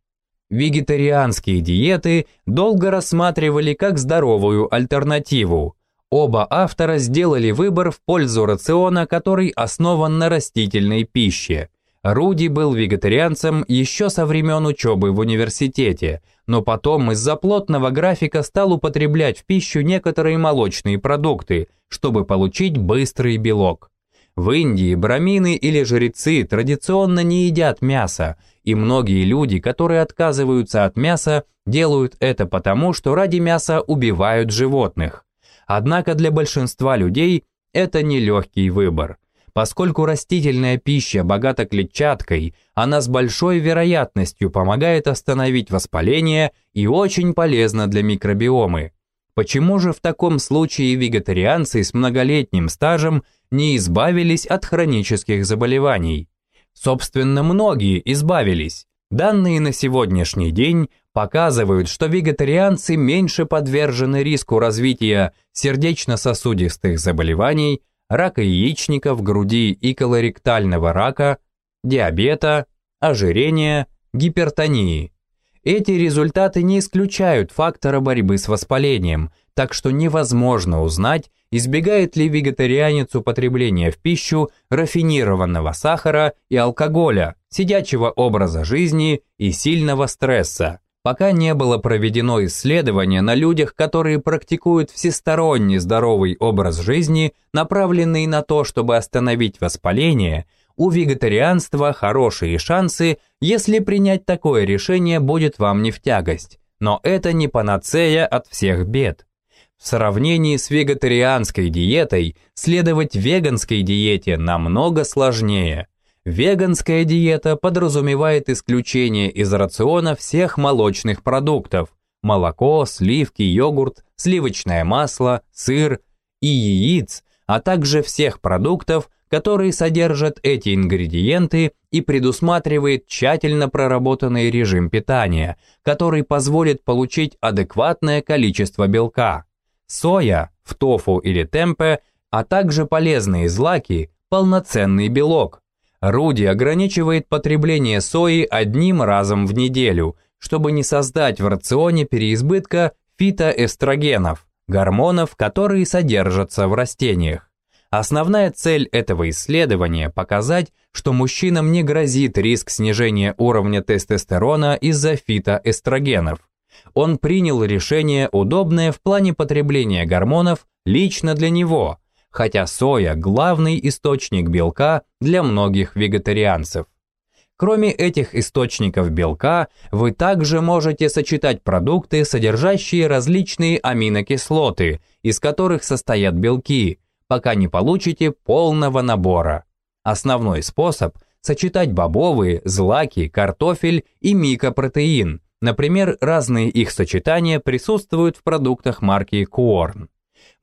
Вегетарианские диеты долго рассматривали как здоровую альтернативу. Оба автора сделали выбор в пользу рациона, который основан на растительной пище. Руди был вегетарианцем еще со времен учебы в университете – но потом из-за плотного графика стал употреблять в пищу некоторые молочные продукты, чтобы получить быстрый белок. В Индии брамины или жрецы традиционно не едят мясо, и многие люди, которые отказываются от мяса, делают это потому, что ради мяса убивают животных. Однако для большинства людей это нелегкий выбор. Поскольку растительная пища богата клетчаткой, она с большой вероятностью помогает остановить воспаление и очень полезна для микробиомы. Почему же в таком случае вегетарианцы с многолетним стажем не избавились от хронических заболеваний? Собственно, многие избавились. Данные на сегодняшний день показывают, что вегетарианцы меньше подвержены риску развития сердечно-сосудистых заболеваний, рака яичников, груди и колоректального рака, диабета, ожирения, гипертонии. Эти результаты не исключают фактора борьбы с воспалением, так что невозможно узнать, избегает ли вегетарианец употребления в пищу рафинированного сахара и алкоголя, сидячего образа жизни и сильного стресса пока не было проведено исследование на людях, которые практикуют всесторонний здоровый образ жизни, направленный на то, чтобы остановить воспаление, у вегетарианства хорошие шансы, если принять такое решение будет вам не в тягость. Но это не панацея от всех бед. В сравнении с вегетарианской диетой, следовать веганской диете намного сложнее – Веганская диета подразумевает исключение из рациона всех молочных продуктов – молоко, сливки, йогурт, сливочное масло, сыр и яиц, а также всех продуктов, которые содержат эти ингредиенты и предусматривает тщательно проработанный режим питания, который позволит получить адекватное количество белка. Соя в тофу или темпе, а также полезные злаки – полноценный белок, Руди ограничивает потребление сои одним разом в неделю, чтобы не создать в рационе переизбытка фитоэстрогенов, гормонов, которые содержатся в растениях. Основная цель этого исследования – показать, что мужчинам не грозит риск снижения уровня тестостерона из-за фитоэстрогенов. Он принял решение, удобное в плане потребления гормонов лично для него – хотя соя – главный источник белка для многих вегетарианцев. Кроме этих источников белка, вы также можете сочетать продукты, содержащие различные аминокислоты, из которых состоят белки, пока не получите полного набора. Основной способ – сочетать бобовые, злаки, картофель и микопротеин. Например, разные их сочетания присутствуют в продуктах марки Quorn.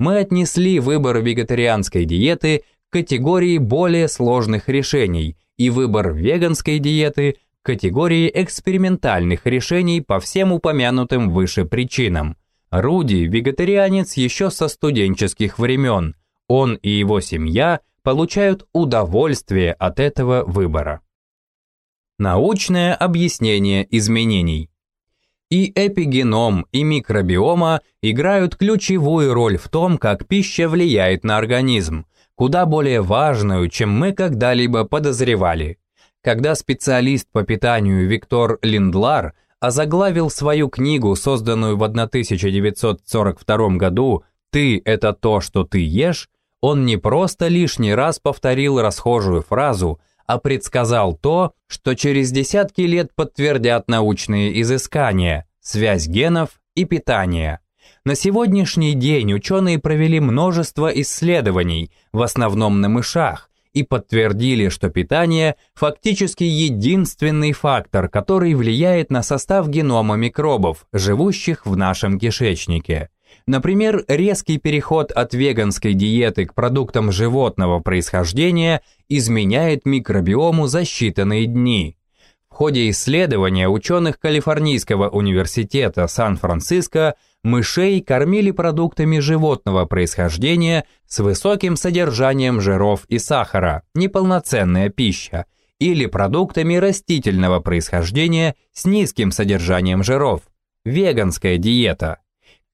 Мы отнесли выбор вегетарианской диеты к категории более сложных решений и выбор веганской диеты к категории экспериментальных решений по всем упомянутым выше причинам. Руди – вегетарианец еще со студенческих времен. Он и его семья получают удовольствие от этого выбора. Научное объяснение изменений. И эпигеном, и микробиома играют ключевую роль в том, как пища влияет на организм, куда более важную, чем мы когда-либо подозревали. Когда специалист по питанию Виктор Линдлар озаглавил свою книгу, созданную в 1942 году «Ты – это то, что ты ешь», он не просто лишний раз повторил расхожую фразу, а предсказал то, что через десятки лет подтвердят научные изыскания – связь генов и питания. На сегодняшний день ученые провели множество исследований, в основном на мышах, и подтвердили, что питание фактически единственный фактор, который влияет на состав генома микробов, живущих в нашем кишечнике. Например, резкий переход от веганской диеты к продуктам животного происхождения изменяет микробиому за считанные дни. В ходе исследования ученых Калифорнийского университета Сан-Франциско мышей кормили продуктами животного происхождения с высоким содержанием жиров и сахара, неполноценная пища, или продуктами растительного происхождения с низким содержанием жиров, веганская диета.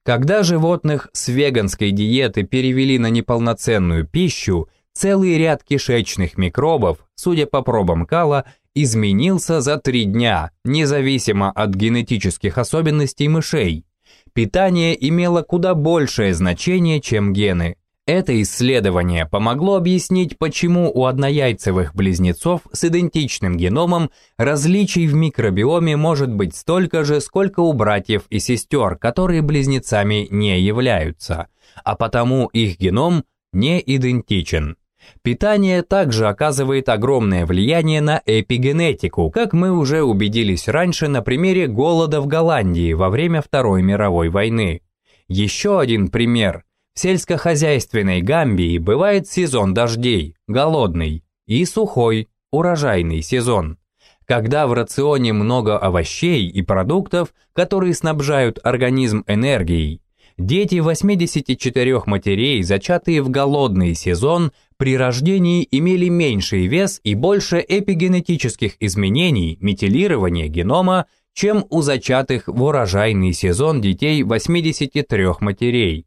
Когда животных с веганской диеты перевели на неполноценную пищу, целый ряд кишечных микробов, судя по пробам кала, изменился за три дня, независимо от генетических особенностей мышей. Питание имело куда большее значение, чем гены. Это исследование помогло объяснить, почему у однояйцевых близнецов с идентичным геномом различий в микробиоме может быть столько же, сколько у братьев и сестер, которые близнецами не являются, а потому их геном не идентичен. Питание также оказывает огромное влияние на эпигенетику, как мы уже убедились раньше на примере голода в Голландии во время Второй мировой войны. Еще один пример. В сельскохозяйственной Гамбии бывает сезон дождей, голодный, и сухой, урожайный сезон. Когда в рационе много овощей и продуктов, которые снабжают организм энергией, Дети 84 матерей, зачатые в голодный сезон, при рождении имели меньший вес и больше эпигенетических изменений, метилирования генома, чем у зачатых в урожайный сезон детей 83 матерей.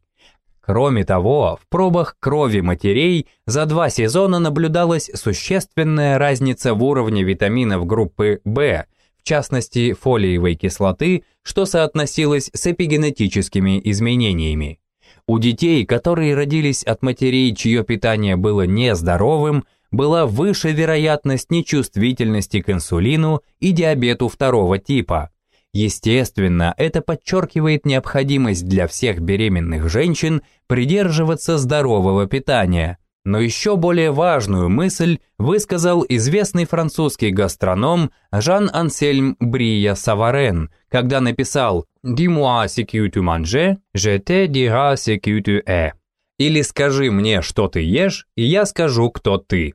Кроме того, в пробах крови матерей за два сезона наблюдалась существенная разница в уровне витаминов группы В – в частности фолиевой кислоты, что соотносилось с эпигенетическими изменениями. У детей, которые родились от матерей, чье питание было нездоровым, была выше вероятность нечувствительности к инсулину и диабету второго типа. Естественно, это подчеркивает необходимость для всех беременных женщин придерживаться здорового питания, но еще более важную мысль высказал известный французский гастроном Жан-Ансельм Брия Саварен, когда написал «Dis-moi ce que tu manges, je te dirai ce que tu es». Или «Скажи мне, что ты ешь, и я скажу, кто ты».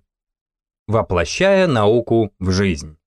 Воплощая науку в жизнь.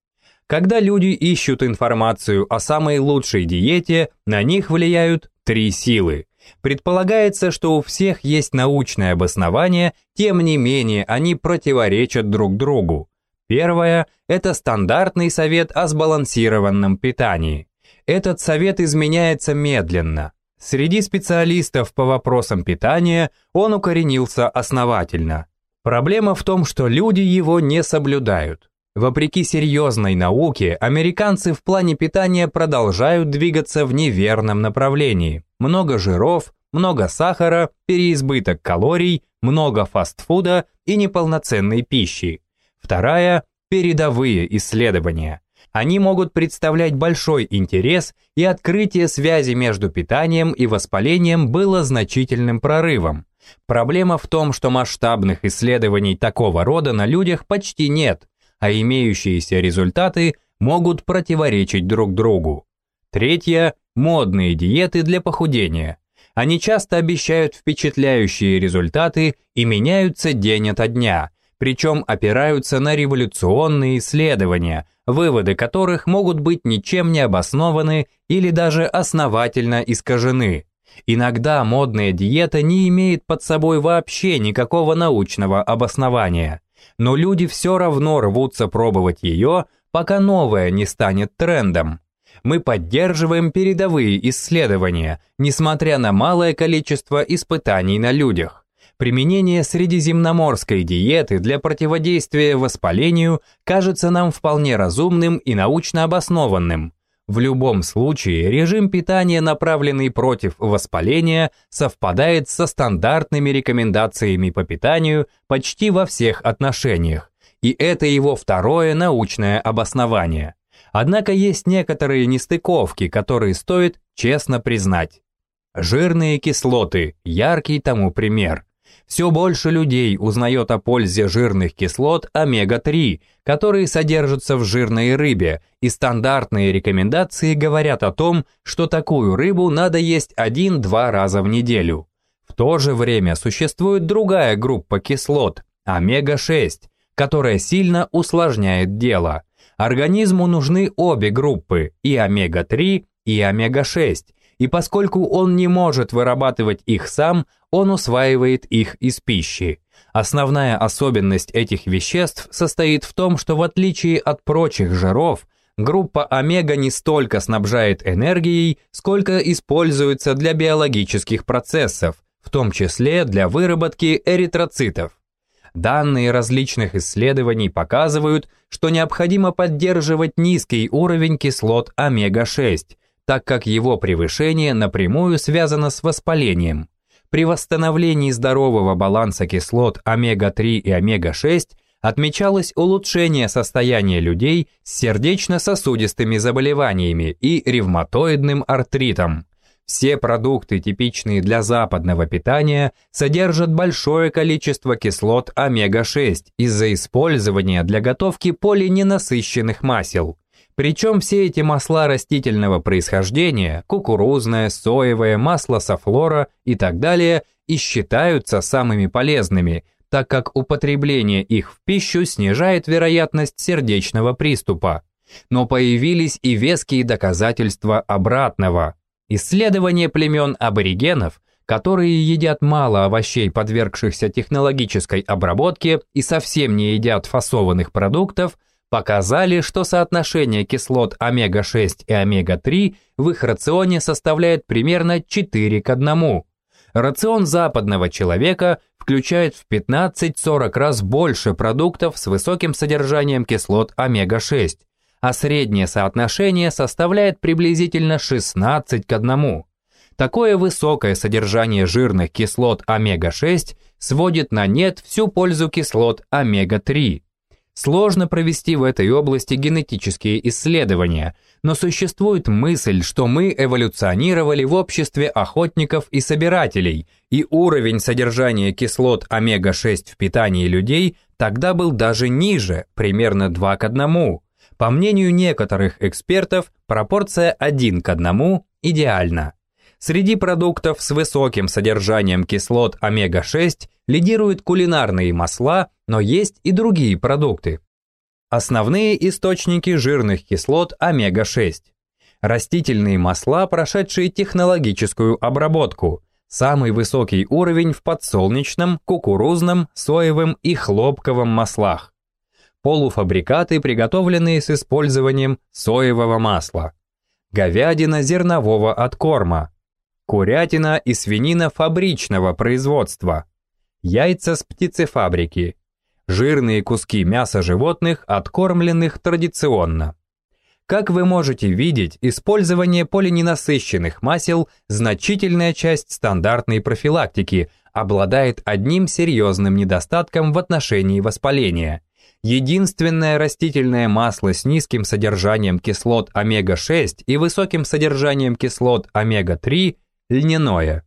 Когда люди ищут информацию о самой лучшей диете, на них влияют три силы Предполагается, что у всех есть научное обоснование, тем не менее они противоречат друг другу. Первое – это стандартный совет о сбалансированном питании. Этот совет изменяется медленно. Среди специалистов по вопросам питания он укоренился основательно. Проблема в том, что люди его не соблюдают. Вопреки серьезной науке, американцы в плане питания продолжают двигаться в неверном направлении. Много жиров, много сахара, переизбыток калорий, много фастфуда и неполноценной пищи. Вторая – передовые исследования. Они могут представлять большой интерес, и открытие связи между питанием и воспалением было значительным прорывом. Проблема в том, что масштабных исследований такого рода на людях почти нет, а имеющиеся результаты могут противоречить друг другу. Третье – модные диеты для похудения. Они часто обещают впечатляющие результаты и меняются день ото дня, причем опираются на революционные исследования, выводы которых могут быть ничем не обоснованы или даже основательно искажены. Иногда модная диета не имеет под собой вообще никакого научного обоснования, но люди все равно рвутся пробовать ее, пока новое не станет трендом. Мы поддерживаем передовые исследования, несмотря на малое количество испытаний на людях. Применение средиземноморской диеты для противодействия воспалению кажется нам вполне разумным и научно обоснованным. В любом случае, режим питания, направленный против воспаления, совпадает со стандартными рекомендациями по питанию почти во всех отношениях, и это его второе научное обоснование. Однако есть некоторые нестыковки, которые стоит честно признать. Жирные кислоты – яркий тому пример. Все больше людей узнает о пользе жирных кислот омега-3, которые содержатся в жирной рыбе, и стандартные рекомендации говорят о том, что такую рыбу надо есть 1-2 раза в неделю. В то же время существует другая группа кислот – омега-6, которая сильно усложняет дело. Организму нужны обе группы – и омега-3, и омега-6, и поскольку он не может вырабатывать их сам, он усваивает их из пищи. Основная особенность этих веществ состоит в том, что в отличие от прочих жиров, группа омега не столько снабжает энергией, сколько используется для биологических процессов, в том числе для выработки эритроцитов. Данные различных исследований показывают, что необходимо поддерживать низкий уровень кислот омега-6, так как его превышение напрямую связано с воспалением. При восстановлении здорового баланса кислот омега-3 и омега-6 отмечалось улучшение состояния людей с сердечно-сосудистыми заболеваниями и ревматоидным артритом. Все продукты, типичные для западного питания, содержат большое количество кислот омега-6 из-за использования для готовки полиненасыщенных масел. Причем все эти масла растительного происхождения, кукурузное, соевое, масло софлора и так далее, и считаются самыми полезными, так как употребление их в пищу снижает вероятность сердечного приступа. Но появились и веские доказательства обратного. Исследования племен аборигенов, которые едят мало овощей, подвергшихся технологической обработке и совсем не едят фасованных продуктов, показали, что соотношение кислот омега-6 и омега-3 в их рационе составляет примерно 4 к 1. Рацион западного человека включает в 15-40 раз больше продуктов с высоким содержанием кислот омега-6, а среднее соотношение составляет приблизительно 16 к 1. Такое высокое содержание жирных кислот омега-6 сводит на нет всю пользу кислот омега-3. Сложно провести в этой области генетические исследования, но существует мысль, что мы эволюционировали в обществе охотников и собирателей, и уровень содержания кислот омега-6 в питании людей тогда был даже ниже, примерно 2 к 1. По мнению некоторых экспертов, пропорция 1 к 1 идеальна. Среди продуктов с высоким содержанием кислот омега-6 лидируют кулинарные масла, но есть и другие продукты. Основные источники жирных кислот омега-6. Растительные масла, прошедшие технологическую обработку. Самый высокий уровень в подсолнечном, кукурузном, соевом и хлопковом маслах. Полуфабрикаты, приготовленные с использованием соевого масла. Говядина зернового откорма, курятина и свинина фабричного производства, яйца с птицефабрики, жирные куски мяса животных, откормленных традиционно. Как вы можете видеть, использование полиненасыщенных масел – значительная часть стандартной профилактики, обладает одним серьезным недостатком в отношении воспаления. Единственное растительное масло с низким содержанием кислот омега-6 и высоким содержанием кислот омега-3 – льняное.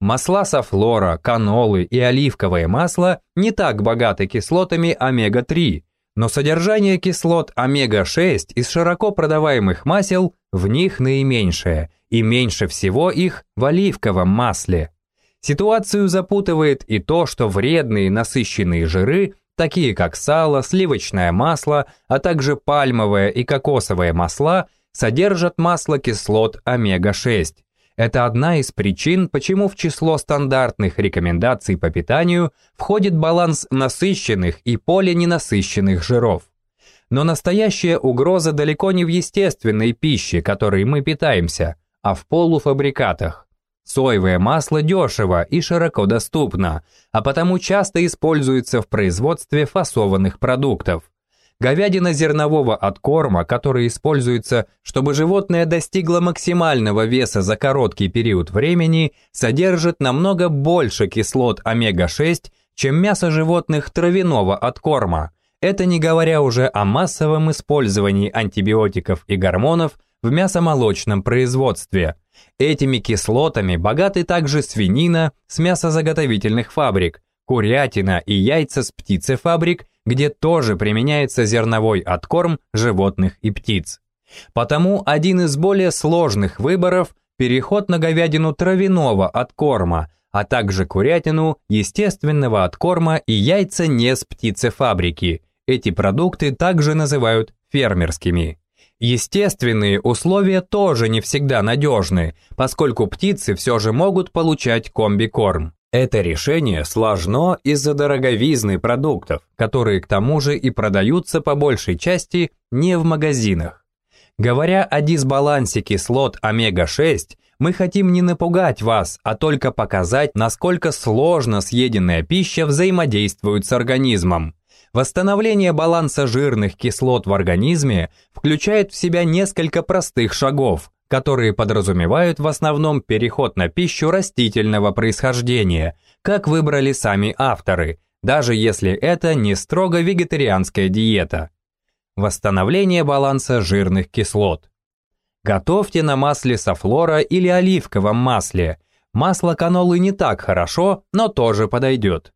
Масла софлора, канолы и оливковое масло не так богаты кислотами омега-3, но содержание кислот омега-6 из широко продаваемых масел в них наименьшее, и меньше всего их в оливковом масле. Ситуацию запутывает и то, что вредные насыщенные жиры, такие как сало, сливочное масло, а также пальмовое и кокосовое масла, содержат масло кислот омега-6, это одна из причин, почему в число стандартных рекомендаций по питанию входит баланс насыщенных и полиненасыщенных жиров. Но настоящая угроза далеко не в естественной пище, которой мы питаемся, а в полуфабрикатах. Соевое масло дешево и широко доступно, а потому часто используется в производстве фасованных продуктов. Говядина зернового откорма, который используется, чтобы животное достигло максимального веса за короткий период времени, содержит намного больше кислот омега-6, чем мясо животных травяного откорма. Это не говоря уже о массовом использовании антибиотиков и гормонов в мясомолочном производстве. Этими кислотами богаты также свинина с мясозаготовительных фабрик, курятина и яйца с птицефабрик где тоже применяется зерновой откорм животных и птиц. Потому один из более сложных выборов – переход на говядину травяного откорма, а также курятину, естественного откорма и яйца не с птицефабрики. Эти продукты также называют фермерскими. Естественные условия тоже не всегда надежны, поскольку птицы все же могут получать комбикорм. Это решение сложно из-за дороговизны продуктов, которые к тому же и продаются по большей части не в магазинах. Говоря о дисбалансе кислот омега-6, мы хотим не напугать вас, а только показать, насколько сложно съеденная пища взаимодействует с организмом. Восстановление баланса жирных кислот в организме включает в себя несколько простых шагов, которые подразумевают в основном переход на пищу растительного происхождения, как выбрали сами авторы, даже если это не строго вегетарианская диета. Восстановление баланса жирных кислот. Готовьте на масле софлора или оливковом масле. Масло канолы не так хорошо, но тоже подойдет.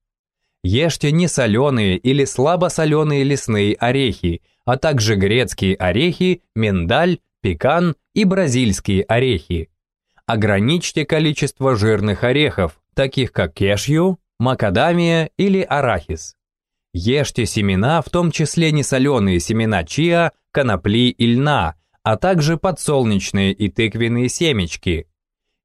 Ешьте несоленые или слабосоленые лесные орехи, а также грецкие орехи, миндаль, пекан и бразильские орехи. Ограничьте количество жирных орехов, таких как кешью, макадамия или арахис. Ешьте семена, в том числе несоленые семена чиа, конопли и льна, а также подсолнечные и тыквенные семечки.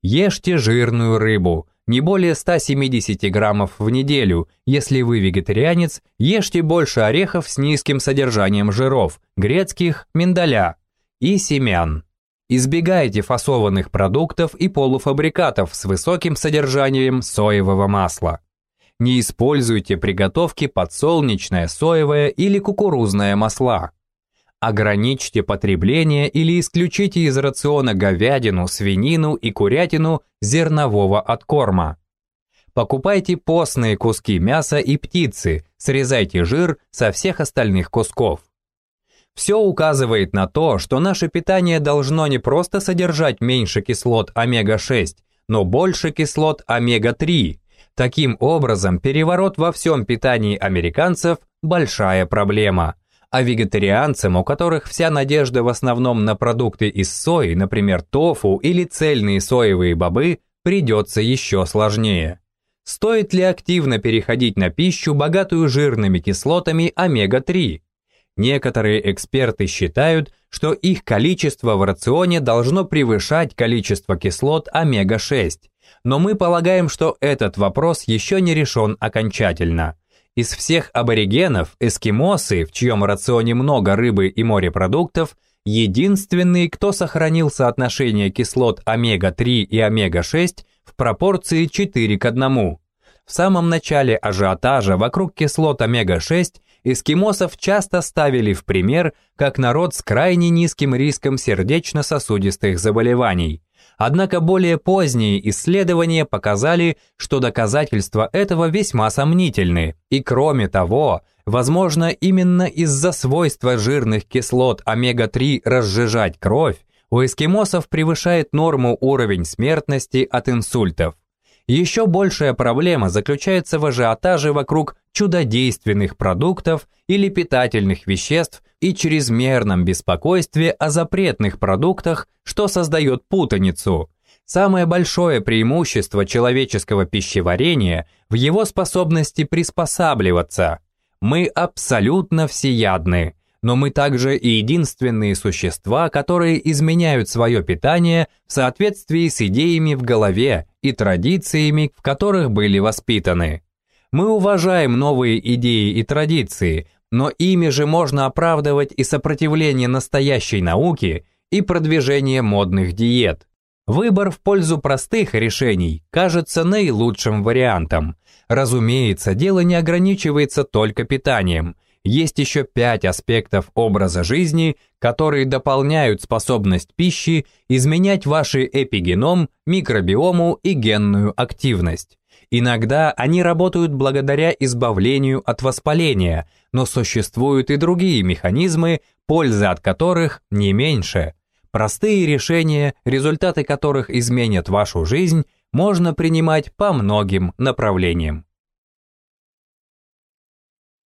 Ешьте жирную рыбу, не более 170 граммов в неделю. Если вы вегетарианец, ешьте больше орехов с низким содержанием жиров, грецких, миндаля и семян. Избегайте фасованных продуктов и полуфабрикатов с высоким содержанием соевого масла. Не используйте приготовки подсолнечное, соевое или кукурузное масла. Ограничьте потребление или исключите из рациона говядину, свинину и курятину зернового откорма. Покупайте постные куски мяса и птицы, срезайте жир со всех остальных кусков. Все указывает на то, что наше питание должно не просто содержать меньше кислот омега-6, но больше кислот омега-3. Таким образом, переворот во всем питании американцев – большая проблема. А вегетарианцам, у которых вся надежда в основном на продукты из сои, например, тофу или цельные соевые бобы, придется еще сложнее. Стоит ли активно переходить на пищу, богатую жирными кислотами омега-3? Некоторые эксперты считают, что их количество в рационе должно превышать количество кислот омега-6, но мы полагаем, что этот вопрос еще не решен окончательно. Из всех аборигенов эскимосы, в чьем рационе много рыбы и морепродуктов, единственные, кто сохранил соотношение кислот омега-3 и омега-6 в пропорции 4 к 1. В самом начале ажиотажа вокруг кислот омега-6 эскимосов часто ставили в пример как народ с крайне низким риском сердечно-сосудистых заболеваний. Однако более поздние исследования показали, что доказательства этого весьма сомнительны. И кроме того, возможно, именно из-за свойства жирных кислот омега-3 разжижать кровь, у эскимосов превышает норму уровень смертности от инсультов. Еще большая проблема заключается в ажиотаже вокруг чудодейственных продуктов или питательных веществ и чрезмерном беспокойстве о запретных продуктах, что создает путаницу. Самое большое преимущество человеческого пищеварения в его способности приспосабливаться. Мы абсолютно всеядны, но мы также и единственные существа, которые изменяют свое питание в соответствии с идеями в голове и традициями, в которых были воспитаны. Мы уважаем новые идеи и традиции, но ими же можно оправдывать и сопротивление настоящей науки, и продвижение модных диет. Выбор в пользу простых решений кажется наилучшим вариантом. Разумеется, дело не ограничивается только питанием – есть еще пять аспектов образа жизни, которые дополняют способность пищи изменять ваш эпигеном, микробиому и генную активность. Иногда они работают благодаря избавлению от воспаления, но существуют и другие механизмы, польза от которых не меньше. Простые решения, результаты которых изменят вашу жизнь, можно принимать по многим направлениям.